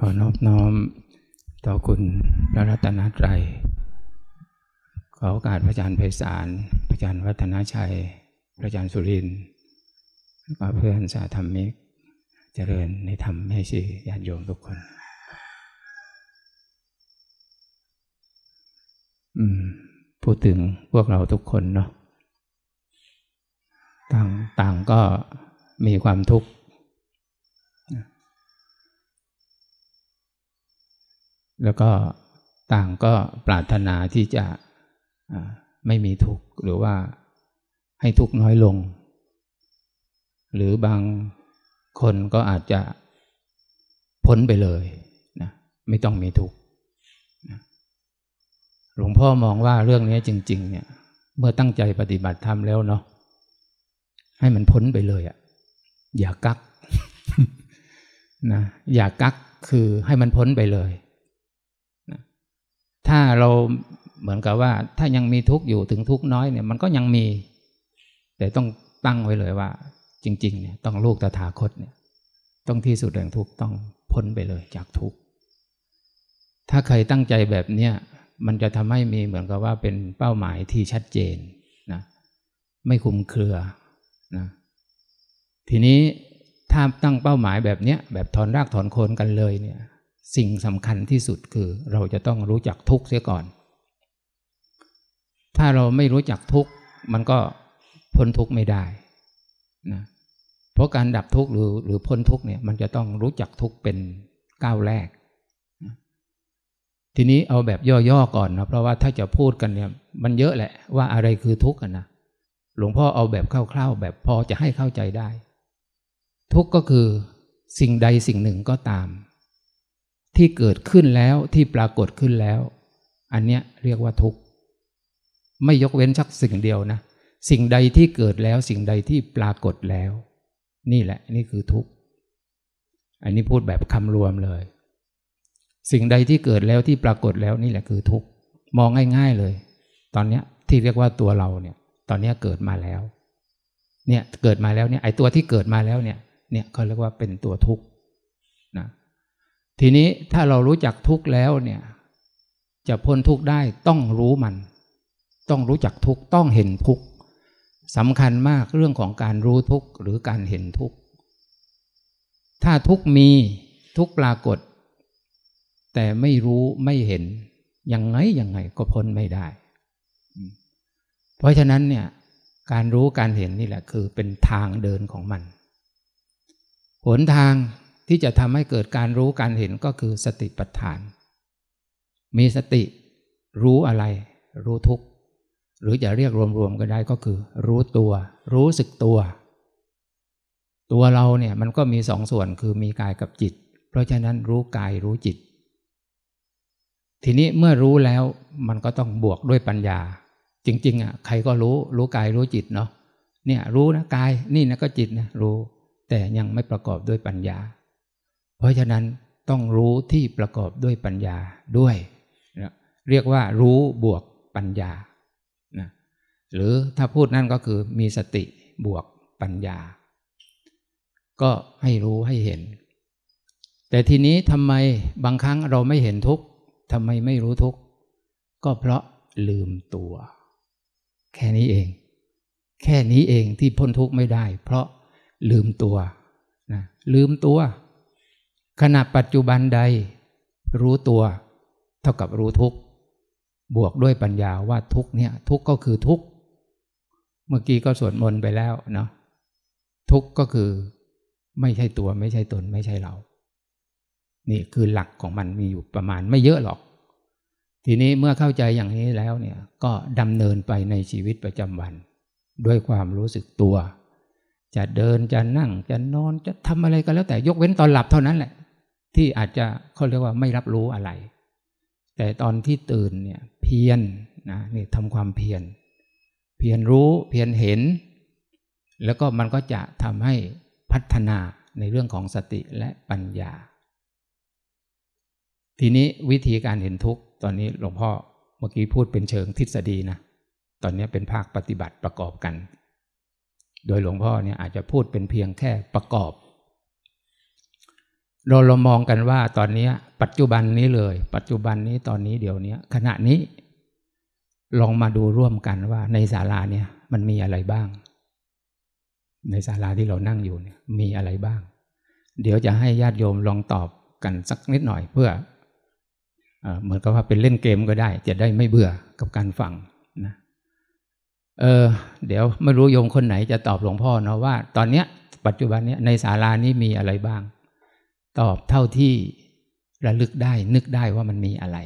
ขอนอบน้อมต่อคุณพระรัตนตรัย ขอโอกาสพระอาจารย์ไพศาล พระอาจารย์วัฒนาชัย พระอาจารย์สุรินทร์แล้วก็เพื่อนสาธรรมิก เจริญในธรรมให้ชีญาติโยมทุกคน อืม พูดถึงพวกเราทุกคนเนาะ ต่างต่างก็มีความทุกข์ แล้วก็ต่างก็ปรารถนาที่จะไม่มีทุกข์หรือว่าให้ทุกข์น้อยลง หรือบางคนก็อาจจะพ้นไปเลยนะไม่ต้องมีทุกข์หลวงพ่อมองว่าเรื่องนี้จริง ๆ เนี่ย เมื่อตั้งใจปฏิบัติธรรมแล้วเนาะให้มันพ้นไปเลยอะ่ะอย่ากักนะอย่ากักคือให้มันพ้นไปเลย ถ้าเราเหมือนกับว่า ถ้ายังมีทุกข์อยู่ถึงทุกข์น้อยเนี่ย มันก็ยังมี แต่ต้องตั้งไว้เลยว่า จริง ๆ เนี่ย ต้องลูกตถาคตเนี่ย ต้องที่สุดแห่งทุกข์ต้องพ้นไปเลยจากทุกข์ถ้าใครตั้งใจแบบเนี้ยมันจะทำให้มีเหมือนกับว่าเป็นเป้าหมายที่ชัดเจนนะไม่คุมเครือนะทีนี้ถ้าตั้งเป้าหมายแบบเนี้ยแบบถอนรากถอนโคนกันเลยเนี่ย สิ่งสำคัญที่สุดคือเราจะต้องรู้จักทุกข์เสียก่อน ถ้าเราไม่รู้จักทุกข์มันก็พ้นทุกข์ไม่ได้นะเพราะการดับทุกข์หรือหรือพ้นทุกข์เนี่ยมันจะต้องรู้จักทุกข์เป็นก้าวแรก ทีนี้เอาแบบย่อๆก่อนนะเพราะว่าถ้าจะพูดกันเนี่ยมันเยอะแหละว่าอะไรคือทุกข์กันนะหลวงพ่อเอาแบบคร่าวๆแบบพอจะให้เข้าใจได้ ทุกข์ก็คือสิ่งใดสิ่งหนึ่งก็ตาม ที่เกิดขึ้นแล้วที่ปรากฏขึ้นแล้ว อันเนี้ยเรียกว่าทุกข์ ไม่ยกเว้นสักสิ่งเดียวนะ สิ่งใดที่เกิดแล้วสิ่งใดที่ปรากฏแล้ว นี่แหละนี่คือทุกข์ อันนี้พูดแบบคำรวมเลย สิ่งใดที่เกิดแล้วที่ปรากฏแล้วนี่แหละคือทุกข์มองง่าย ๆเลย ตอนเนี้ยที่เรียกว่าตัวเราเนี่ย ตอนนี้เกิดมาแล้ว เนี่ยเกิดมาแล้วเนี่ยไอตัวที่เกิดมาแล้วเนี่ย เนี่ยเขาเรียกว่าเป็นตัวทุกข์ ทีนี้ถ้าเรารู้จักทุกข์แล้วเนี่ย จะพ้นทุกข์ได้ต้องรู้มัน ต้องรู้จักทุกข์ต้องเห็นทุกข์สำคัญมากเรื่องของการรู้ทุกข์หรือการเห็นทุกข์ถ้าทุกข์มีทุกข์ปรากฏ แต่ไม่รู้ไม่เห็นยังไงยังไงก็พ้นไม่ได้ เพราะฉะนั้นเนี่ยการรู้การเห็นนี่แหละคือเป็นทางเดินของมัน หนทาง ที่จะทำให้เกิดการรู้การเห็นก็คือสติปัฏฐาน มีสติรู้อะไร รู้ทุกหรือจะเรียกรวมๆก็ได้ก็คือ รู้ตัว รู้สึกตัว ตัวเราเนี่ยมันก็มีสองส่วนคือมีกายกับจิต เพราะฉะนั้นรู้กายรู้จิต ทีนี้เมื่อรู้แล้วมันก็ต้องบวกด้วยปัญญา จริง ๆอะใครก็รู้รู้กายรู้จิตเนาะเนี่ยรู้นะกายนี่นะก็จิตนะรู้ แต่ยังไม่ประกอบด้วยปัญญา เพราะฉะนั้นต้องรู้ที่ประกอบด้วยปัญญาด้วยนะเรียกว่ารู้บวกปัญญานะหรือถ้าพูดนั่นก็คือมีสติบวกปัญญา ก็ให้รู้ให้เห็น แต่ทีนี้ทำไมบางครั้งเราไม่เห็นทุกข์ทำไมไม่รู้ทุกข์ก็เพราะลืมตัว แค่นี้เอง แค่นี้เองที่พ้นทุกข์ไม่ได้ เพราะลืมตัวนะลืมตัว ขณะปัจจุบันใด รู้ตัว เท่ากับรู้ทุกบวกด้วยปัญญาว่าทุกเนี่ย ทุกก็คือทุกเมื่อกี้ก็สวดมนต์ไปแล้วเนาะทุกก็คือไม่ใช่ตัวไม่ใช่ตนไม่ใช่เรา นี่คือหลักของมันมีอยู่ประมาณไม่เยอะหรอก ทีนี้เมื่อเข้าใจอย่างนี้แล้วเนี่ย ก็ดำเนินไปในชีวิตประจำวัน ด้วยความรู้สึกตัว จะเดินจะนั่งจะนอนจะทำอะไรก็แล้วแต่ยกเว้นตอนหลับเท่านั้นแหละ ที่อาจจะเขาเรียกว่าไม่รับรู้อะไร แต่ตอนที่ตื่นเนี่ยเพียรนนะนี่ทำความเพียรเพียรรู้เพียรเห็น แล้วก็มันก็จะทำให้พัฒนาในเรื่องของสติและปัญญา ทีนี้วิธีการเห็นทุกข์ตอนนี้หลวงพ่อเมื่อกี้พูดเป็นเชิงทฤษฎีนะตอนนี้เป็นภาคปฏิบัติประกอบกัน โดยหลวงพ่อเนี่ยอาจจะพูดเป็นเพียงแค่ประกอบ เราเรามองกันว่าตอนนี้ปัจจุบันนี้เลย ปัจจุบันนี้ตอนนี้เดี๋ยวนี้ขณะนี้ ลองมาดูร่วมกันว่าในศาลาเนี่ยมันมีอะไรบ้าง ในศาลาที่เรานั่งอยู่เนี่ยมีอะไรบ้าง เดี๋ยวจะให้ญาติโยมลองตอบกันสักนิดหน่อยเพื่อเหมือนกับว่าเป็นเล่นเกมก็ได้ จะได้ไม่เบื่อกับการฟังนะเออเดี๋ยวไม่รู้โยมคนไหนจะตอบหลวงพ่อเนาะว่า ตอนเนี้ย ปัจจุบันเนี้ยในศาลานี้มีอะไรบ้าง ตอบเท่าที่ระลึกได้ นึกได้ว่ามันมีอะไร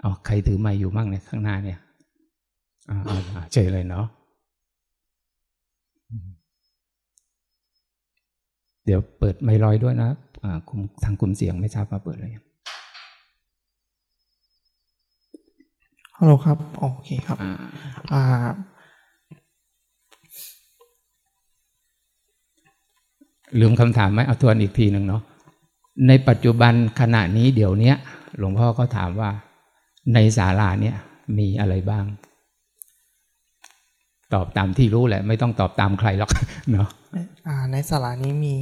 เอาใครถือไม้อยู่มั่งเนี่ยข้างหน้าเนี่ยอ่าเฉยเลยเนาะเดี๋ยวเปิดไมค์ลอยด้วยนะอ่าทางกลุ่มเสียงไม่ทราบว่าเปิดอะไรฮัลโหลครับ โอเคครับ อ่า ลืมคำถามไหมเอาทวนอีกทีหนึ่งเนาะ ในปัจจุบันขณะนี้เดี๋ยวนี้หลวงพ่อก็ถามว่า ในศาลาเนี่ยมีอะไรบ้าง ตอบตามที่รู้แหละ ไม่ต้องตอบตามใครหรอกเนาะในศาลานี้มี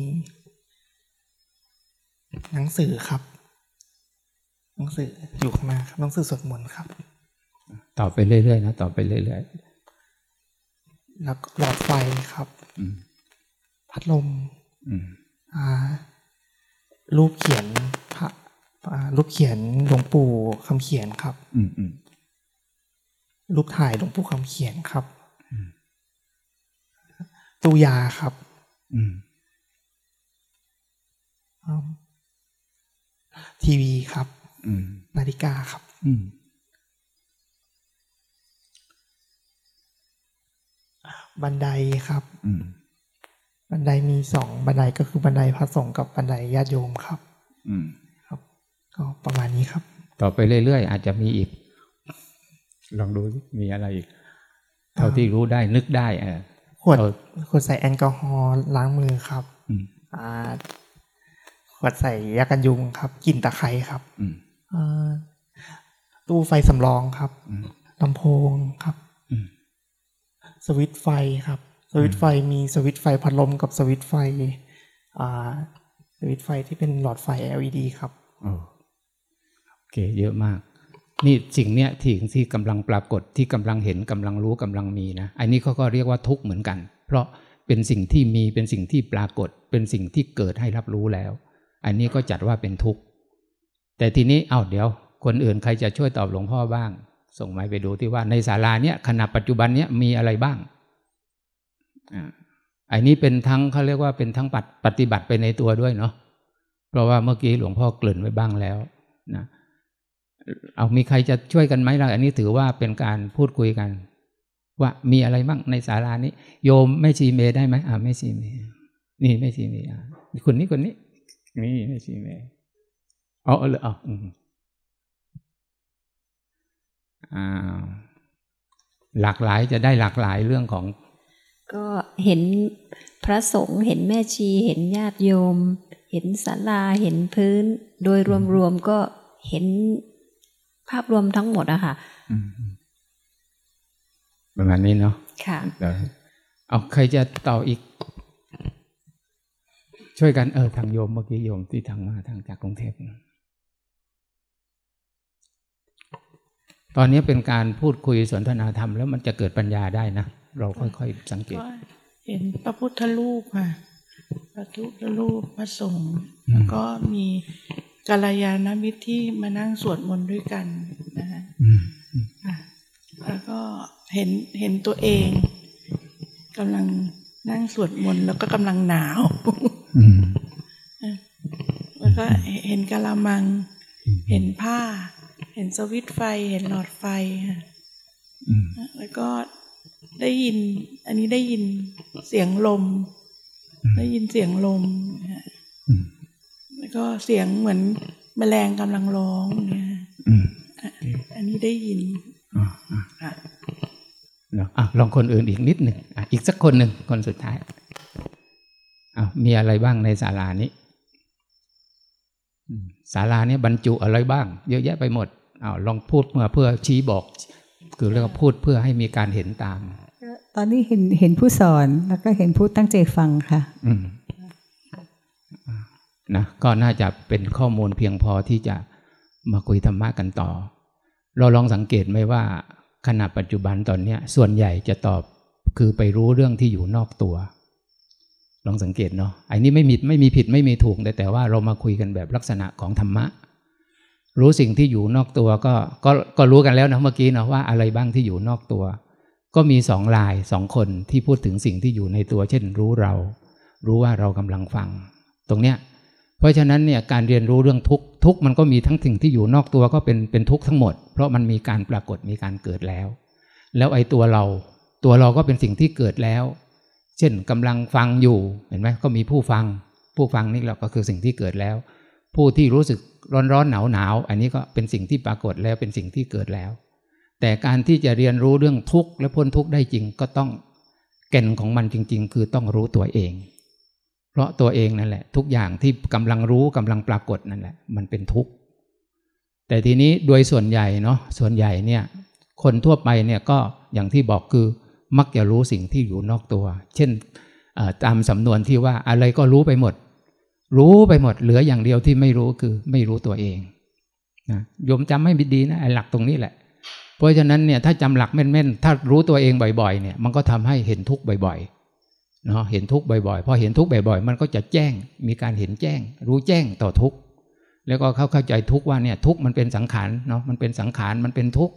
หนังสือครับ หนังสืออยู่ข้างหน้าครับหนังสือสวดมนต์ครับต่อไปเรื่อยๆนะต่อไปเรื่อยๆแล้วหลอดไฟครับพัดลม รูปเขียนพระรูปเขียนหลวงปู่คำเขียนครับรูปถ่ายหลวงปู่คำเขียนครับตู้ยาครับทีวีครับนาฬิกาครับบันไดครับ บันไดมีสองบันไดก็คือบันไดพระสงฆ์กับบันไดญาติโยมครับ อืมครับ ก็ประมาณนี้ครับ ต่อไปเรื่อยๆ อาจจะมีอีก ลองดูมีอะไรอีก เท่าที่รู้ได้นึกได้เออขวดขวดใส่แอลกอฮอล์ล้างมือครับอ่าขวดใส่ยากันยุงครับกลิ่นตะไคร้ครับตู้ไฟสำรองครับลำโพงครับสวิตไฟครับ สวิตไฟมีสวิตไฟพัดลมกับสวิตไฟสวิตไฟที่เป็นหลอดไฟ LED ครับโอเคเยอะมาก นี่สิ่งเนี้ยที่ที่กำลังปรากฏที่กำลังเห็นกำลังรู้กำลังมีนะอันนี้เขาก็เรียกว่าทุกข์เหมือนกัน เพราะเป็นสิ่งที่มีเป็นสิ่งที่ปรากฏ เป็นสิ่งที่เกิดให้รับรู้แล้ว อันนี้ก็จัดว่าเป็นทุกข์แต่ทีนี้เอาเดี๋ยว คนอื่นใครจะช่วยตอบหลวงพ่อบ้าง ส่งไม้ไปดูที่ว่าในศาลาเนี้ยขณะปัจจุบันเนี้ยมีอะไรบ้าง อันนี้เป็นทั้งเขาเรียกว่าเป็นทั้งปฏิบัติไปในตัวด้วยเนาะเพราะว่าเมื่อกี้หลวงพ่อเกริ่นไว้บ้างแล้วนะเอามีใครจะช่วยกันไหมล่ะอันนี้ถือว่าเป็นการพูดคุยกัน ว่ามีอะไรบ้างในศาลานี้ โยมไม่ชีเมได้ไหมอ่าไม่ชีเมนี่ไม่ชีเมอ่าคนนี้คนนี้นี่ไม่ชีเมอ๋อเอออ๋อหลากหลายจะได้หลากหลายเรื่องของ ก็เห็นพระสงฆ์เห็นแม่ชี เห็นญาติโยม เห็นศาลาเห็นพื้น โดยรวมๆก็เห็นภาพรวมทั้งหมดอะค่ะประมาณนี้เนาะค่ะเอาใครจะต่ออีก ช่วยกันเออทางโยมเมื่อกี้โยมที่ทางมาทางจากกรุงเทพ ตอนนี้เป็นการพูดคุยสนทนาธรรมแล้วมันจะเกิดปัญญาได้นะ เราค่อยๆสังเกต เห็นพระพุทธรูปค่ะพระพุทธรูปพระสงฆ์แล้วก็มีกัลยาณมิตรที่มานั่งสวดมนต์ด้วยกันนะฮะแล้วก็เห็นเห็นตัวเองกำลังนั่งสวดมนต์แล้วก็กำลังหนาวแล้วก็เห็นกะละมัง เห็นผ้า เห็นสวิตไฟเห็นหลอดไฟค่ะแล้วก็ได้ยิน อันนี้ได้ยินเสียงลม ได้ยินเสียงลมแล้วก็เสียงเหมือนแมลงกำลังร้องเนี่ยอันนี้ได้ยินอะลองคนอื่นอีกนิดหนึ่งอีกสักคนหนึ่งคนสุดท้ายอะมีอะไรบ้างในศาลานี้ศาลานี้บรรจุอะไรบ้าง เยอะแยะไปหมด อาลองพูดมาเพื่อชี้บอก คือเรียกว่าพูดเพื่อให้มีการเห็นตาม ตอนนี้เห็นเห็นผู้สอนแล้วก็เห็นผู้ตั้งใจฟังค่ะอืมนะก็น่าจะเป็นข้อมูลเพียงพอที่จะมาคุยธรรมะกันต่อ เราลองสังเกตไหมว่าขณะปัจจุบันตอนเนี้ยส่วนใหญ่จะตอบคือไปรู้เรื่องที่อยู่นอกตัว ลองสังเกตเนาะไอ้นี้ไม่มีไม่มีผิดไม่มีถูกแต่แต่ว่าเรามาคุยกันแบบลักษณะของธรรมะ รู้สิ่งที่อยู่นอกตัวก็ก็ก็รู้กันแล้วนะเมื่อกี้เนาะว่าอะไรบ้างที่อยู่นอกตัว ก็มีสองลายสองคนที่พูดถึงสิ่งที่อยู่ในตัว เช่น รู้เรา รู้ว่าเรากำลังฟัง ตรงเนี้ยเพราะฉะนั้นเนี่ยการเรียนรู้เรื่องทุกทุกมันก็มีทั้งสิ่งที่อยู่นอกตัวก็เป็นเป็นทุกทั้งหมด เพราะมันมีการปรากฏมีการเกิดแล้ว แล้วไอ้ตัวเรา ตัวเราก็เป็นสิ่งที่เกิดแล้ว เช่นกำลังฟังอยู่เห็นไหมก็มีผู้ฟัง ผู้ฟังนี่แหละก็คือสิ่งที่เกิดแล้ว ผู้ที่รู้สึกร้อนร้อนหนาวหนาวอันนี้ก็เป็นสิ่งที่ปรากฏแล้วเป็นสิ่งที่เกิดแล้ว แต่การที่จะเรียนรู้เรื่องทุกข์และพ้นทุกข์ได้จริงก็ต้องแก่นของมันจริง ๆ คือต้องรู้ตัวเอง เพราะตัวเองนั่นแหละ ทุกอย่างที่กำลังรู้กำลังปรากฏนั่นแหละ มันเป็นทุกข์แต่ทีนี้โดยส่วนใหญ่เนาะส่วนใหญ่เนี่ย คนทั่วไปเนี่ยก็อย่างที่บอกคือมักจะรู้สิ่งที่อยู่นอกตัว เช่นตามสำนวนที่ว่าอะไรก็รู้ไปหมด รู้ไปหมดเหลืออย่างเดียวที่ไม่รู้คือไม่รู้ตัวเองนะโยมจำไม่ดีนะไอ้หลักตรงนี้แหละ เพราะฉะนั้นเนี่ยถ้าจำหลักแม่นๆ ถ้ารู้ตัวเองบ่อยๆ เนี่ยมันก็ทำให้เห็นทุกข์บ่อยๆเนาะเห็นทุกข์บ่อยๆพอเห็นทุกข์บ่อยๆ มันก็จะแจ้งมีการเห็นแจ้ง รู้แจ้งต่อทุกข์แล้วก็เข้าใจทุกข์ว่าเนี่ยทุกข์มันเป็นสังขารเนาะมันเป็นสังขารมันเป็นทุกข์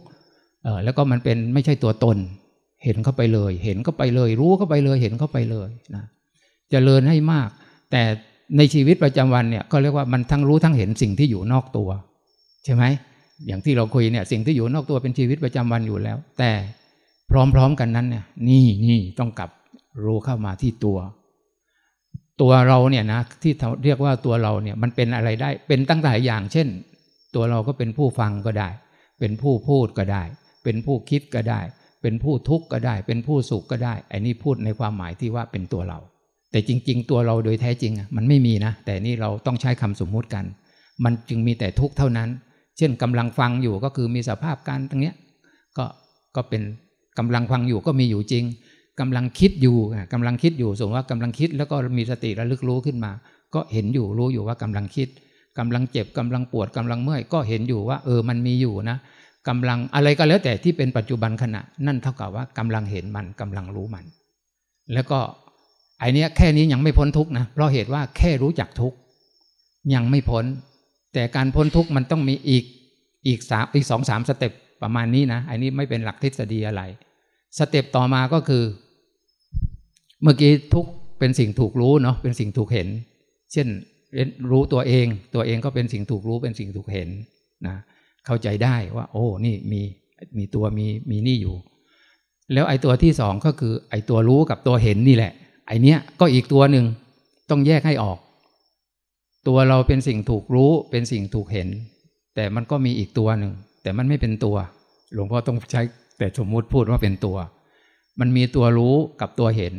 เออแล้วก็มันเป็นไม่ใช่ตัวตน เห็นเข้าไปเลย เห็นเข้าไปเลย รู้เข้าไปเลยเห็นเข้าไปเลยนะจะเริญให้มาก แต่ ในชีวิตประจำวันเนี่ยก็เรียกว่ามันทั้งรู้ทั้งเห็นสิ่งที่อยู่นอกตัว ใช่ไหมอย่างที่เราคุยเนี่ยสิ่งที่อยู่นอกตัวเป็นชีวิตประจำวันอยู่แล้ว แต่พร้อมๆกันนั้นเนี่ยนี่นี่ต้องกลับรู้เข้ามาที่ตัว ตัวเราเนี่ยนะที่เรียกว่าตัวเราเนี่ยมันเป็นอะไรได้ เป็นตั้งหลายอย่าง เช่น ตัวเราก็เป็นผู้ฟังก็ได้ เป็นผู้พูดก็ได้ เป็นผู้คิดก็ได้ เป็นผู้ทุกข์ก็ได้ เป็นผู้สุขก็ได้ไอ้นี่พูดในความหมายที่ว่าเป็นตัวเรา แต่จริง ๆ ตัวเราโดยแท้จริงมันไม่มีนะ แต่นี่เราต้องใช้คำสมมุติกัน มันจึงมีแต่ทุกข์เท่านั้น เช่นกำลังฟังอยู่ก็คือมีสภาพการตรงเนี้ยก็ก็เป็นกำลังฟังอยู่ก็มีอยู่จริงกำลังคิดอยู่กำลังคิดอยู่สมมติว่ากำลังคิดแล้วก็มีสติระลึกรู้ขึ้นมา ก็เห็นอยู่รู้อยู่ว่ากำลังคิดกำลังเจ็บกำลังปวดกำลังเมื่อยก็เห็นอยู่ว่า เออมันมีอยู่นะกำลังอะไรก็แล้วแต่ที่เป็นปัจจุบันขณะ นั่นเท่ากับว่ากำลังเห็นมันกำลังรู้มัน แล้วก็ ไอเนี้ยแค่นี้ยังไม่พ้นทุกนะเพราะเหตุว่าแค่รู้จักทุกยังไม่พ้น แต่การพ้นทุกมันต้องมีอีกอีกสามอีกสองสามสเต็ปประมาณนี้นะไอนนี้ไม่เป็นหลักทฤษฎีอะไร สเต็ปต่อมาก็คือ เมื่อกี้ทุกเป็นสิ่งถูกรู้เนาะเป็นสิ่งถูกเห็น เช่นรู้ตัวเอง ตัวเองก็เป็นสิ่งถูกรู้เป็นสิ่งถูกเห็นนะเข้าใจได้ว่า โอ้นี่มีมีตัวมีมีนี่อยู่ แล้วไอ้ตัวที่สองก็คือ ไอ้ตัวรู้กับตัวเห็นนี่แหละ ไอเนี้ยก็อีกตัวหนึ่งต้องแยกให้ออก ตัวเราเป็นสิ่งถูกรู้เป็นสิ่งถูกเห็น แต่มันก็มีอีกตัวหนึ่ง แต่มันไม่เป็นตัว หลวงพ่อต้องใช้แต่สมมุติพูดว่าเป็นตัว มันมีตัวรู้กับตัวเห็น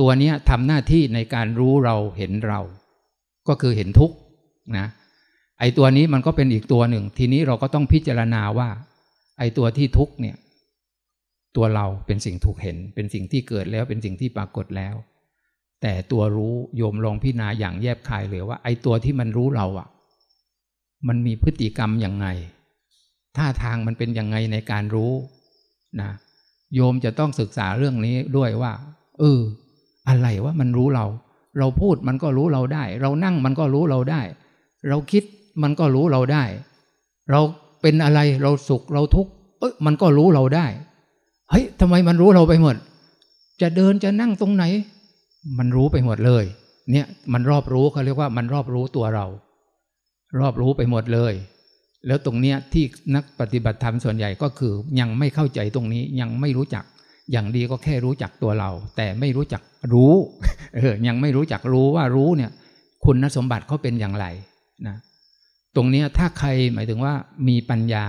ตัวเนี้ยทำหน้าที่ในการรู้เราเห็นเรา ก็คือเห็นทุกนะไอตัวนี้มันก็เป็นอีกตัวหนึ่ง ทีนี้เราก็ต้องพิจารณาว่า ไอตัวที่ทุกเนี่ย ตัวเราเป็นสิ่งถูกเห็น เป็นสิ่งที่เกิดแล้วเป็นสิ่งที่ปรากฏแล้ว แต่ตัวรู้โยมลองพิจารณาอย่างแยบคายเลยว่า ไอ้ตัวที่มันรู้เราอะ มันมีพฤติกรรมอย่างไงท่าทางมันเป็นยังไงในการรู้นะโยมจะต้องศึกษาเรื่องนี้ด้วยว่าเอออะไรว่ามันรู้เรา เราพูดมันก็รู้เราได้ เรานั่งมันก็รู้เราได้ เราคิดมันก็รู้เราได้ เราเป็นอะไรเราสุขเราทุกข์เอ้ยมันก็รู้เราได้เฮ้ยทำไมมันรู้เราไปหมด จะเดินจะนั่งตรงไหน มันรู้ไปหมดเลย เนี่ยมันรอบรู้เขาเรียกว่ามันรอบรู้ตัวเรา รอบรู้ไปหมดเลย แล้วตรงเนี้ยที่นักปฏิบัติธรรมส่วนใหญ่ก็คือ ยังไม่เข้าใจตรงนี้ยังไม่รู้จัก อย่างดีก็แค่รู้จักตัวเรา แต่ไม่รู้จักรู้เออยังไม่รู้จักรู้ว่ารู้เนี่ย คุณสมบัติเขาเป็นอย่างไรนะตรงนี้ถ้าใครหมายถึงว่ามีปัญญา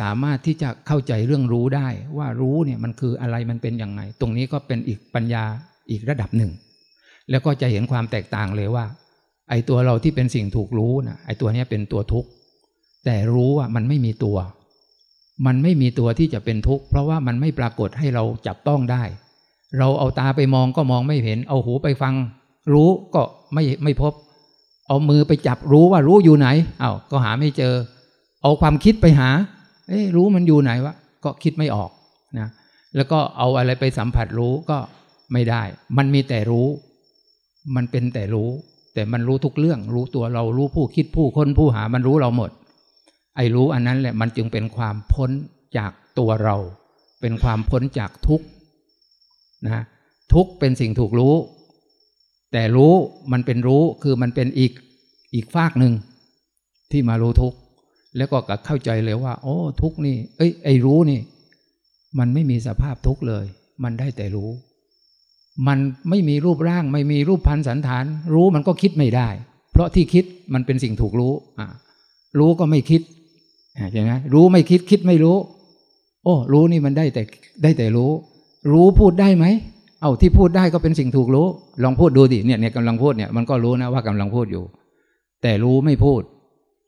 สามารถที่จะเข้าใจเรื่องรู้ได้ ว่ารู้เนี่ยมันคืออะไรมันเป็นอยังไง ตรงนี้ก็เป็นอีกปัญญา อีกระดับหนึ่ง แล้วก็จะเห็นความแตกต่างเลยว่า ไอ้ตัวเราที่เป็นสิ่งถูกรู้นะไอ้ตัวนี้เป็นตัวทุกข์แต่รู้ว่ามันไม่มีตัว มันไม่มีตัวที่จะเป็นทุกข์เพราะว่ามันไม่ปรากฏให้เราจับต้องได้ เราเอาตาไปมองก็มองไม่เห็น เอาหูไปฟัง รู้ก็ไม่ไม่พบ เอามือไปจับรู้ว่ารู้อยู่ไหนเอา้าก็หาไม่เจอ เอาความคิดไปหา เอ้รู้มันอยู่ไหนวะก็คิดไม่ออกนะแล้วก็เอาอะไรไปสัมผัสรู้ก็ ไม่ได้ มันมีแต่รู้ มันเป็นแต่รู้ แต่มันรู้ทุกเรื่อง รู้ตัวเรารู้ผู้คิดผู้คนผู้หา มันรู้เราหมด ไอ้รู้อันนั้นแหละมันจึงเป็นความพ้นจากตัวเรา เป็นความพ้นจากทุกนะทุกเป็นสิ่งถูกรู้ แต่รู้มันเป็นรู้คือมันเป็นอีกอีกฝากหนึ่งที่มารู้ทุกแล้วก็เข้าใจเลยว่า โอ้ ทุกนี่ เอ้ยไอ้รู้นี่ มันไม่มีสภาพทุกเลย มันได้แต่รู้ มันไม่มีรูปร่าง ไม่มีรูปพันสันฐาน รู้มันก็คิดไม่ได้ เพราะที่คิดมันเป็นสิ่งถูกรู้อ่ารู้ก็ไม่คิดใช่ไหมรู้ไม่คิดคิดไม่รู้ โอ้รู้นี่มันได้แต่ได้แต่รู้ รู้พูดได้ไหมเอาที่พูดได้ก็เป็นสิ่งถูกรู้ ลองพูดดูดิเนี่ยเนี่ยกำลังพูดเนี่ยมันก็รู้นะว่ากำลังพูดอยู่ แต่รู้ไม่พูด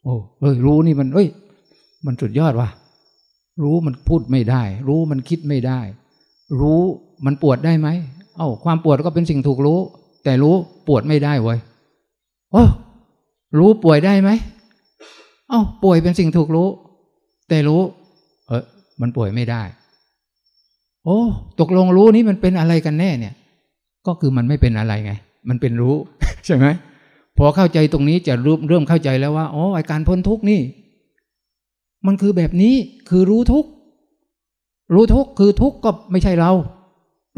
โอ้เอ้ยรู้นี่มันเอ้ย มันสุดยอดว่ะรู้มันพูดไม่ได้ รู้มันคิดไม่ได้ รู้มันปวดได้ไหม เอ้าความปวดก็เป็นสิ่งถูกรู้ แต่รู้ปวดไม่ได้เว้ยโอ้รู้ป่วยได้ไหมเอ้าป่วยเป็นสิ่งถูกรู้ แต่รู้ เออมันป่วยไม่ได้ โอ้ตกลงรู้นี้มันเป็นอะไรกันแน่เนี่ย ก็คือมันไม่เป็นอะไรไง มันเป็นรู้ ใช่ไหมพอเข้าใจตรงนี้จะเริ่มเริ่มเข้าใจแล้วว่าอ๋อไอการพ้นทุกนี่ มันคือแบบนี้คือรู้ทุก รู้ทุกคือทุกก็ไม่ใช่เรา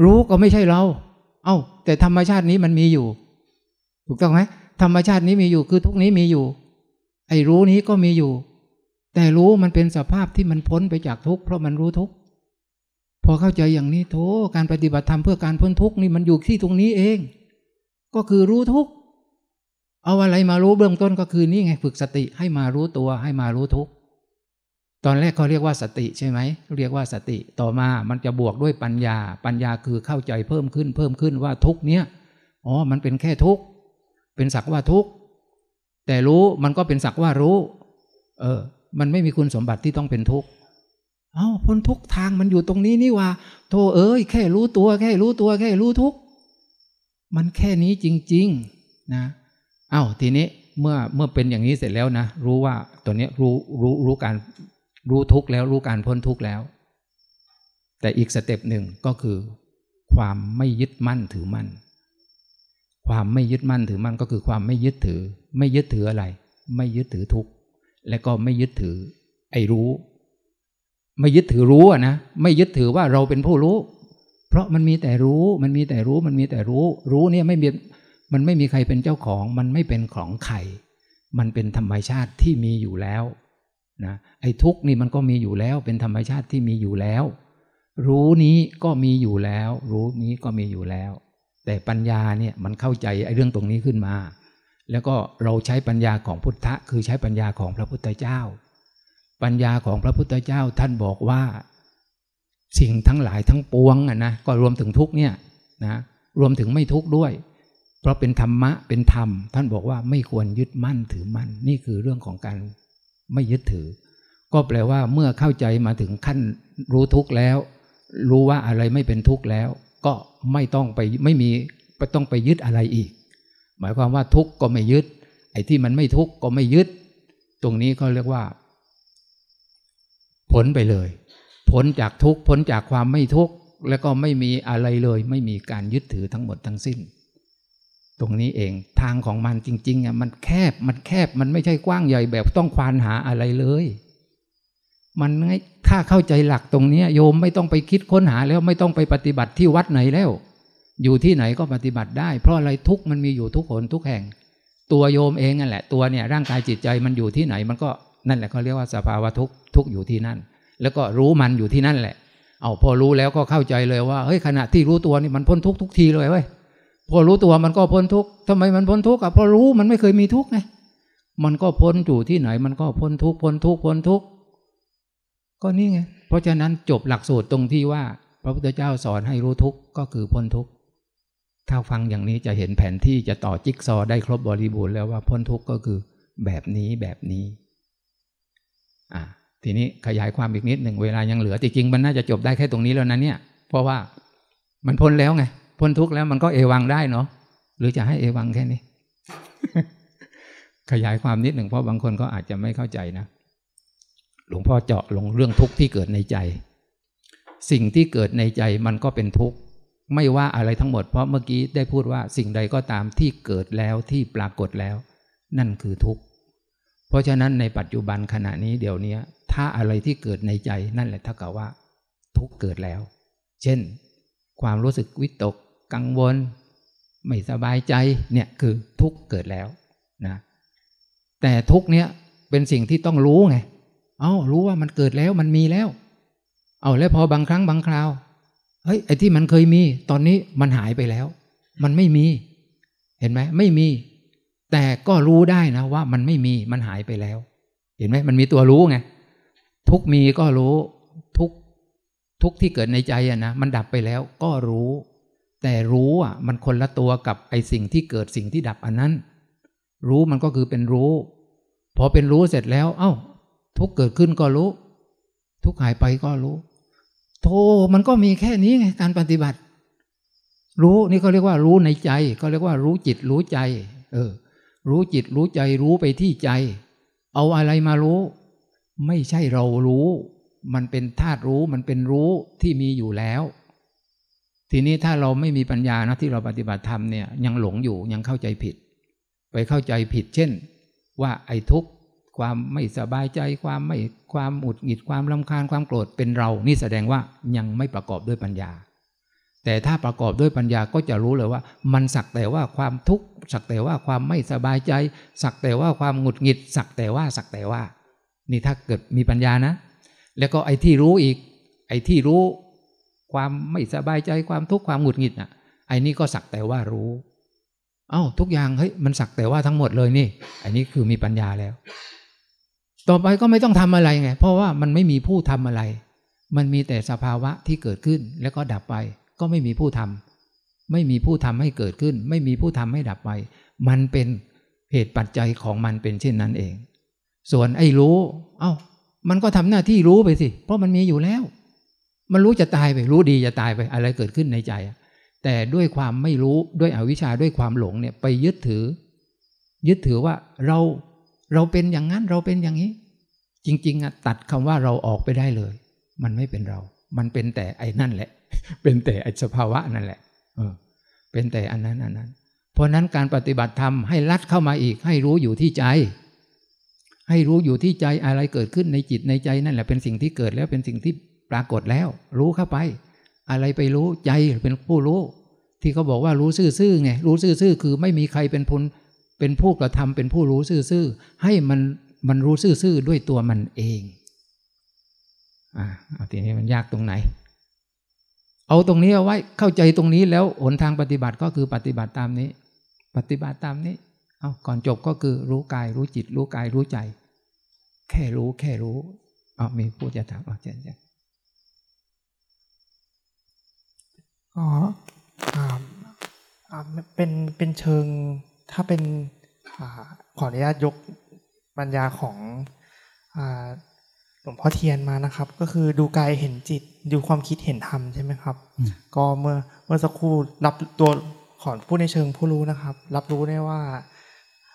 รู้ก็ไม่ใช่เรา เอา้า แต่ธรรมชาตินี้มันมีอยู่ ถูกต้องไหมธรรมชาตินี้มีอยู่คือทุกนี้มีอยู่ ไอ้รู้นี้ก็มีอยู่ แต่รู้มันเป็นสภาพที่มันพ้นไปจากทุกเพราะมันรู้ทุกพอเข้าใจอย่างนี้โถการปฏิบัติธรรมเพื่อการพ้นทุกนี่มันอยู่ที่ตรงนี้เอง ก็คือรู้ทุกเอาอะไรมารู้เบื้องต้นก็คือนี่ไงฝึกสติให้มารู้ตัวให้มารู้ทุก ตอนแรกเขาเรียกว่าสติใช่ไหม เรียกว่าสติต่อมามันจะบวกด้วยปัญญา ปัญญาคือเข้าใจเพิ่มขึ้น เพิ่มขึ้นว่าทุกเนี้ยอ๋อมันเป็นแค่ทุกเป็นสักว่าทุกแต่รู้มันก็เป็นสักว่ารู้ เออ มันไม่มีคุณสมบัติที่ต้องเป็นทุกข์เอ้าพ้นทุกทางมันอยู่ตรงนี้นี่ว่าโธเอ้ยแค่รู้ตัวแค่รู้ตัวแค่รู้ทุกมันแค่นี้จริง ๆ นะเอ้าทีนี้เมื่อเมื่อเป็นอย่างนี้เสร็จแล้วนะ รู้ว่าตัวนี้รู้รู้รู้การ รู้ทุกข์แล้วรู้การพ้นทุกข์แล้ว แต่อีกสเต็ปหนึ่งก็คือ ความไม่ยึดมั่นถือมั่น ความไม่ยึดมั่นถือมั่นก็คือความไม่ยึดถือ ไม่ยึดถืออะไร ไม่ยึดถือทุกข์และก็ไม่ยึดถือ ไอ้รู้ ไม่ยึดถือรู้อะนะไม่ยึดถือว่าเราเป็นผู้รู้ เพราะมันมีแต่รู้มันมีแต่รู้มันมีแต่รู้ รู้เนี่ยไม่มีมันไม่มีใครเป็นเจ้าของ มันไม่เป็นของใครมันเป็นธรรมชาติที่มีอยู่แล้ว นะไอ้ทุกนี่มันก็มีอยู่แล้ว เป็นธรรมชาติที่มีอยู่แล้ว รู้นี้ก็มีอยู่แล้ว รู้นี้ก็มีอยู่แล้ว แต่ปัญญาเนี่ยมันเข้าใจไอ้เรื่องตรงนี้ขึ้นมา แล้วก็เราใช้ปัญญาของพุทธะ คือใช้ปัญญาของพระพุทธเจ้า ปัญญาของพระพุทธเจ้าท่านบอกว่า สิ่งทั้งหลายทั้งปวงอะนะก็รวมถึงทุกเนี่ยนะรวมถึงไม่ทุกด้วย เพราะเป็นธรรมะเป็นธรรม ท่านบอกว่าไม่ควรยึดมั่นถือมั่นนี่คือเรื่องของการ ไม่ยึดถือ ก็แปลว่าเมื่อเข้าใจมาถึงขั้นรู้ทุกข์แล้ว รู้ว่าอะไรไม่เป็นทุกข์แล้ว ก็ไม่ต้องไปไม่มีไม่ต้องไปยึดอะไรอีก หมายความว่าทุกข์ก็ไม่ยึด ไอ้ที่มันไม่ทุกข์ก็ไม่ยึด ตรงนี้เขาเรียกว่าพ้นไปเลยพ้นจากทุกข์พ้นจากความไม่ทุกข์แล้วก็ไม่มีอะไรเลย ไม่มีการยึดถือทั้งหมดทั้งสิ้น ตรงนี้เองทางของมันจริงๆอะมันแคบมันแคบมันไม่ใช่กว้างใหญ่แบบต้องควานหาอะไรเลย มันง่ายถ้าเข้าใจหลักตรงนี้โยมไม่ต้องไปคิดค้นหาแล้วไม่ต้องไปปฏิบัติที่วัดไหนแล้ว อยู่ที่ไหนก็ปฏิบัติได้ เพราะอะไรทุกมันมีอยู่ทุกคนทุกแห่ง ตัวโยมเองนั่นแหละ ตัวเนี่ยร่างกายจิตใจมันอยู่ที่ไหน มันก็นั่นแหละเขาเรียกว่าสภาวะทุกทุกอยู่ที่นั่น แล้วก็รู้มันอยู่ที่นั่นแหละ เอาพอรู้แล้วก็เข้าใจเลยว่าเฮ้ยขณะที่รู้ตัวนี่มันพ้นทุกทุกทีเลยเว้ย พอรู้ตัวมันก็พ้นทุกทำไมมันพ้นทุกอะพอรู้มันไม่เคยมีทุกไงมันก็พ้นอยู่ที่ไหน มันก็พ้นทุกพ้นทุกพ้นทุกก็นี่ไงเพราะฉะนั้นจบหลักสูตรตรงที่ว่า พระพุทธเจ้าสอนให้รู้ทุกก็คือพ้นทุกถ้าฟังอย่างนี้จะเห็นแผนที่จะต่อจิ๊กซอได้ครบบริบูรณ์แล้วว่าพ้นทุกก็คือแบบนี้แบบนี้อ่าทีนี้ขยายความอีกนิดหนึ่งเวลายังเหลือจริงๆมันน่าจะจบได้แค่ตรงนี้แล้วนะเนี่ย เพราะว่ามันพ้นแล้วไง พ้นทุกข์แล้วมันก็เอวังได้เนาะหรือจะให้เอวังแค่นี้ ขยายความนิดหนึ่งเพราะบางคนก็อาจจะไม่เข้าใจนะ หลวงพ่อเจาะลงเรื่องทุกข์ที่เกิดในใจ สิ่งที่เกิดในใจมันก็เป็นทุกข์ไม่ว่าอะไรทั้งหมดเพราะเมื่อกี้ได้พูดว่าสิ่งใดก็ตามที่เกิดแล้วที่ปรากฏแล้ว นั่นคือทุกข์เพราะฉะนั้นในปัจจุบันขณะนี้เดี๋ยวนี้ถ้าอะไรที่เกิดในใจนั่นแหละเท่ากับว่า ทุกข์เกิดแล้ว เช่น ความรู้สึกวิตก กังวล ไม่สบายใจเนี่ยคือทุกข์เกิดแล้วนะแต่ทุกเนี้ยเป็นสิ่งที่ต้องรู้ไง เอารู้ว่ามันเกิดแล้วมันมีแล้ว เอาแล้วพอบางครั้งบางคราว เฮ้ยไอ้ที่มันเคยมี ตอนนี้มันหายไปแล้ว มันไม่มี เห็นไหมไม่มี แต่ก็รู้ได้นะว่ามันไม่มีมันหายไปแล้ว เห็นไหมมันมีตัวรู้ไง ทุกมีก็รู้ ทุกทุกที่เกิดในใจอะนะมันดับไปแล้วก็รู้ แต่รู้อะมันคนละตัวกับไอสิ่งที่เกิดสิ่งที่ดับอันนั้น รู้มันก็คือเป็นรู้ พอเป็นรู้เสร็จแล้ว เอ้า ทุกเกิดขึ้นก็รู้ ทุกหายไปก็รู้ โธ่มันก็มีแค่นี้ไงการปฏิบัติ รู้นี่เขาเรียกว่ารู้ในใจ ก็เรียกว่ารู้จิตรู้ใจ เออ รู้จิตรู้ใจรู้ไปที่ใจ เอาอะไรมารู้ ไม่ใช่เรารู้ มันเป็นธาตุรู้มันเป็นรู้ที่มีอยู่แล้ว ทีนี้ถ้าเราไม่มีปัญญานะที่เราปฏิบัติธรรมเนี่ยยังหลงอยู่ยังเข้าใจผิด ไปเข้าใจผิด เช่น ว่าไอ้ทุกข์ความไม่สบายใจความไม่ความอุดหงิดความลำคาญความโกรธเป็นเรา นี่แสดงว่ายังไม่ประกอบด้วยปัญญา แต่ถ้าประกอบด้วยปัญญาก็จะรู้เลยว่า มันสักแต่ว่าความทุกข์สักแต่ว่าความไม่สบายใจ สักแต่ว่าความหงุดหงิด สักแต่ว่าสักแต่ว่า นี่ถ้าเกิดมีปัญญานะ แล้วก็ไอ้ที่รู้อีก ไอ้ที่รู้ ความไม่สบายใจความทุกข์ความหงุดหงิดอะไอ้นี่ก็สักแต่ว่ารู้ เอ้าทุกอย่างเฮ้ยมันสักแต่ว่าทั้งหมดเลยนี่ไอ้นี่คือมีปัญญาแล้ว ต่อไปก็ไม่ต้องทำอะไรไง เพราะว่ามันไม่มีผู้ทำอะไร มันมีแต่สภาวะที่เกิดขึ้นแล้วก็ดับไป ก็ไม่มีผู้ทำไม่มีผู้ทำให้เกิดขึ้น ไม่มีผู้ทำให้ดับไป มันเป็นเหตุปัจจัยของมันเป็นเช่นนั้นเอง ส่วนไอ้รู้ เอ้ามันก็ทำหน้าที่รู้ไปสิ เพราะมันมีอยู่แล้ว มันรู้จะตายไป รู้ดีจะตายไปอะไรเกิดขึ้นในใจ แต่ด้วยความไม่รู้ด้วยอวิชชาด้วยความหลงเนี่ยไปยึดถือ ยึดถือว่าเราเราเป็นอย่างนั้นเราเป็นอย่างนี้ จริงๆอะตัดคำว่าเราออกไปได้เลย มันไม่เป็นเรา มันเป็นแต่ไอ้นั่นแหละ เป็นแต่ไอ้สภาวะนั่นแหละเออเป็นแต่อันนั้นอันนั้น เพราะนั้นการปฏิบัติธรรมให้ลัดเข้ามาอีก ให้รู้อยู่ที่ใจ ให้รู้อยู่ที่ใจอะไรเกิดขึ้นในจิตในใจนั่นแหละเป็นสิ่งที่เกิดแล้วเป็นสิ่งที่ ปรากฏแล้ว รู้เข้าไป อะไรไปรู้ใจเป็นผู้รู้ ที่เขาบอกว่ารู้ซื่อๆไงรู้ซื่อๆคือไม่มีใครเป็นพลเป็นผู้กระทำเป็นผู้รู้ซื่อๆให้มันมันรู้ซื่อๆด้วยตัวมันเองอ่าเอาทีนี้มันยากตรงไหน เอาตรงนี้เอาไว้เข้าใจตรงนี้แล้วหนทางปฏิบัติก็คือปฏิบัติตามนี้ ปฏิบัติตามนี้เอาก่อนจบก็คือรู้กายรู้จิต รู้กายรู้ใจ แค่รู้แค่รู้เอามีพูดจะถามเอาเช่นกันอ๋ ออ่าอ่าเป็นเป็นเชิงถ้าเป็นอขออนุญาตยกปัญญาของหลวงพ่อเทียนมานะครับ ก็คือดูกายเห็นจิตดูความคิดเห็นธรรมใช่ไหมครับ ก็เมื่อเมื่อสักครู่รับตัวขอพูดในเชิงผู้รู้นะครับ รับรู้ได้ว่า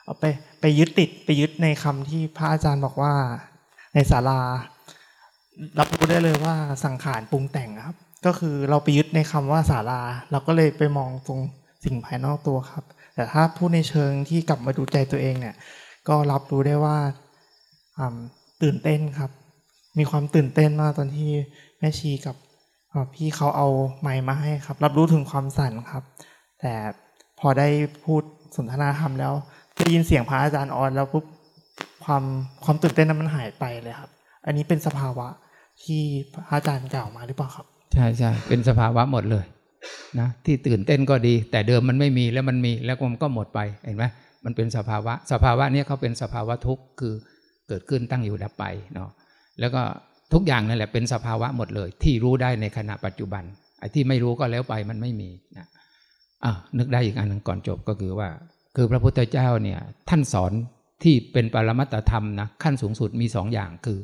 เอาไปไปยึดติดไปยึดในคำที่พระอาจารย์บอกว่าในศาลา รับรู้ได้เลยว่าสังขารปรุงแต่งครับ ก็คือเราไปยึดในคำว่าศาลา เราก็เลยไปมองตรงสิ่งภายนอกตัวครับ แต่ถ้าพูดในเชิงที่กลับมาดูใจตัวเองเนี่ย ก็รับรู้ได้ว่าตื่นเต้นครับ มีความตื่นเต้นมากตอนที่แม่ชีกับพี่เขาเอาไม้มาให้ครับ รับรู้ถึงความสั่นครับ แต่พอได้พูดสนทนาธรรมแล้วได้ยินเสียงพระอาจารย์ออนแล้วปุ๊บความความตื่นเต้นนั้นมันหายไปเลยครับ อันนี้เป็นสภาวะที่พระอาจารย์กล่าวมาหรือเปล่าครับ ใช่ใช่เป็นสภาวะหมดเลยนะที่ตื่นเต้นก็ดี แต่เดิมมันไม่มีแล้วมันมีแล้วมันก็หมดไปเห็นไหมมันเป็นสภาวะ สภาวะนี้เขาเป็นสภาวะทุกข์คือเกิดขึ้นตั้งอยู่ดับไปเนาะแล้วก็ทุกอย่างนั่นแหละเป็นสภาวะหมดเลย ที่รู้ได้ในขณะปัจจุบันไอ้ที่ไม่รู้ก็แล้วไปมันไม่มีนะอะนึกได้อีกอันหนึ่งก่อนจบก็คือว่า คือพระพุทธเจ้าเนี่ยท่านสอนที่เป็นปรมัตธรรมนะขั้นสูงสุดมีสองอย่างคือ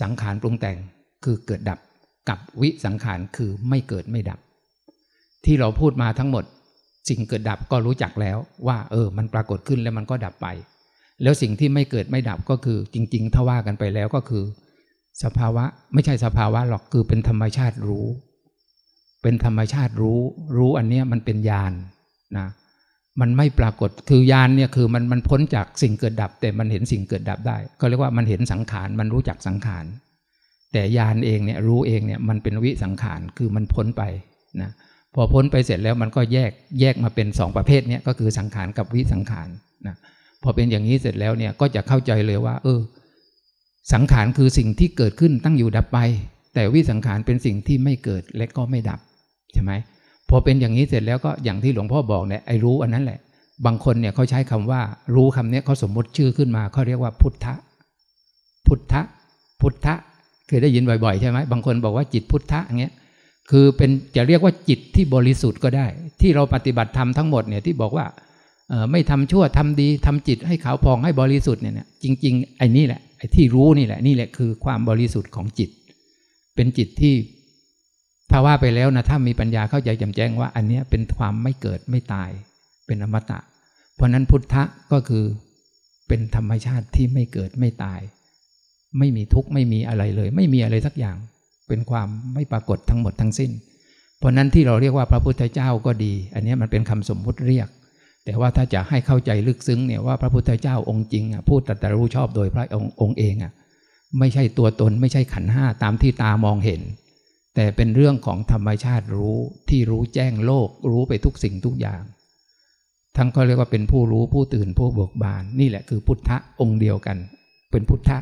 สังขารปรุงแต่งคือเกิดดับ กับวิสังขารคือไม่เกิดไม่ดับ ที่เราพูดมาทั้งหมด สิ่งเกิดดับก็รู้จักแล้วว่าเออ มันปรากฏขึ้นแล้วมันก็ดับไป แล้วสิ่งที่ไม่เกิดไม่ดับก็คือจริง ๆ ถ้าว่ากันไปแล้วก็คือ สภาวะไม่ใช่สภาวะหรอกคือเป็นธรรมชาติรู้ เป็นธรรมชาติรู้ รู้อันเนี้ยมันเป็นญาณนะมันไม่ปรากฏคือญาณเนี่ยคือมันมันพ้นจากสิ่งเกิดดับ แต่มันเห็นสิ่งเกิดดับได้ ก็เรียกว่ามันเห็นสังขารมันรู้จักสังขาร แต่ญาณเองเนี่ยรู้เองเนี่ยมันเป็นวิสังขารคือมันพ้นไปนะพอพ้นไปเสร็จแล้วมันก็แยกแยกมาเป็นสองประเภทเนี่ยก็คือสังขารกับวิสังขารนะพอเป็นอย่างนี้เสร็จแล้วเนี่ยก็จะเข้าใจเลยว่า เออ สังขารคือสิ่งที่เกิดขึ้นตั้งอยู่ดับไป แต่วิสังขารเป็นสิ่งที่ไม่เกิดและก็ไม่ดับใช่ไหมพอเป็นอย่างนี้เสร็จแล้วก็อย่างที่หลวงพ่อบอกเนี่ยไอ้รู้อันนั้นแหละ บางคนเนี่ยเขาใช้คำว่า รู้คำนี้เขาสมมติชื่อขึ้นมาเขาเรียกว่าพุทธะพุทธะพุทธะ เคยได้ยินบ่อยๆใช่ไหมบางคนบอกว่าจิตพุทธะอย่างเงี้ยคือเป็นจะเรียกว่าจิตที่บริสุทธิ์ก็ได้ ที่เราปฏิบัติธรรมทั้งหมดเนี่ยที่บอกว่าไม่ทำชั่วทำดีทำจิตให้ขาวพองให้บริสุทธิ์เนี่ยจริง ๆ ไอ้นี่แหละไอ้ที่รู้นี่แหละนี่แหละคือความบริสุทธิ์ของจิต เป็นจิตที่ถ้าว่าไปแล้วนะถ้ามีปัญญาเข้าใจแจ่มแจ้งว่า อันนี้เป็นความไม่เกิดไม่ตาย เป็นอมตะ เพราะนั้นพุทธะก็คือเป็นธรรมชาติที่ไม่เกิดไม่ตาย ไม่มีทุกข์ไม่มีอะไรเลย ไม่มีอะไรสักอย่าง เป็นความไม่ปรากฏทั้งหมดทั้งสิ้น เพราะนั้นที่เราเรียกว่าพระพุทธเจ้าก็ดี อันนี้มันเป็นคำสมมุติเรียก แต่ว่าถ้าจะให้เข้าใจลึกซึ้งเนี่ยว่าพระพุทธเจ้าองค์จริงอะพูดตรัสรู้ชอบโดยพระองค์องค์เองอะไม่ใช่ตัวตนไม่ใช่ขันห้าตามที่ตามองเห็น แต่เป็นเรื่องของธรรมชาติรู้ที่รู้แจ้งโลก รู้ไปทุกสิ่งทุกอย่าง ทั้งก็เรียกว่าเป็นผู้รู้ผู้ตื่นผู้เบิกบาน นี่แหละคือพุทธะองค์เดียวกัน เป็นพุทธะ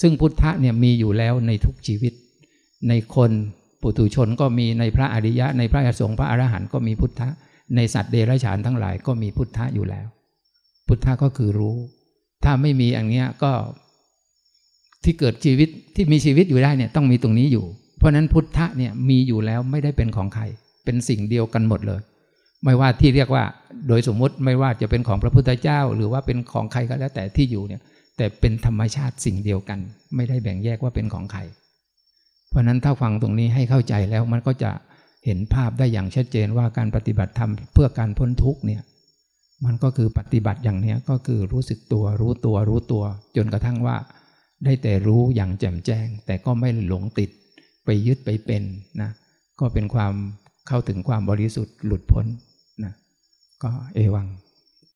ซึ่งพุทธะเนี่ยมีอยู่แล้วในทุกชีวิต ในคนปุถุชนก็มีในพระอริยะ ในพระอสงฆ์พระอรหันต์ก็มีพุทธะ ในสัตว์เดรัจฉานทั้งหลายก็มีพุทธะอยู่แล้ว พุทธะก็คือรู้ ถ้าไม่มีอย่างเนี้ยก็ที่เกิดชีวิตที่มีชีวิตอยู่ได้เนี่ยต้องมีตรงนี้อยู่ เพราะนั้นพุทธะเนี่ยมีอยู่แล้วไม่ได้เป็นของใคร เป็นสิ่งเดียวกันหมดเลย ไม่ว่าที่เรียกว่า โดยสมมุติไม่ว่าจะเป็นของพระพุทธเจ้า หรือว่าเป็นของใครก็แล้วแต่ที่อยู่เนี่ย แต่เป็นธรรมชาติสิ่งเดียวกัน ไม่ได้แบ่งแยกว่าเป็นของใคร เพราะนั้นถ้าฟังตรงนี้ให้เข้าใจแล้วมันก็จะเห็นภาพได้อย่างชัดเจนว่าการปฏิบัติธรรมเพื่อการพ้นทุกเนี่ยมันก็คือปฏิบัติอย่างเนี้ยก็คือรู้สึกตัว รู้ตัวรู้ตัว จนกระทั่งว่า ได้แต่รู้อย่างแจ่มแจ้ง แต่ก็ไม่หลงติด ไปยึดไปเป็นนะก็เป็นความเข้าถึงความบริสุทธิ์หลุดพ้นนะก็เอวัง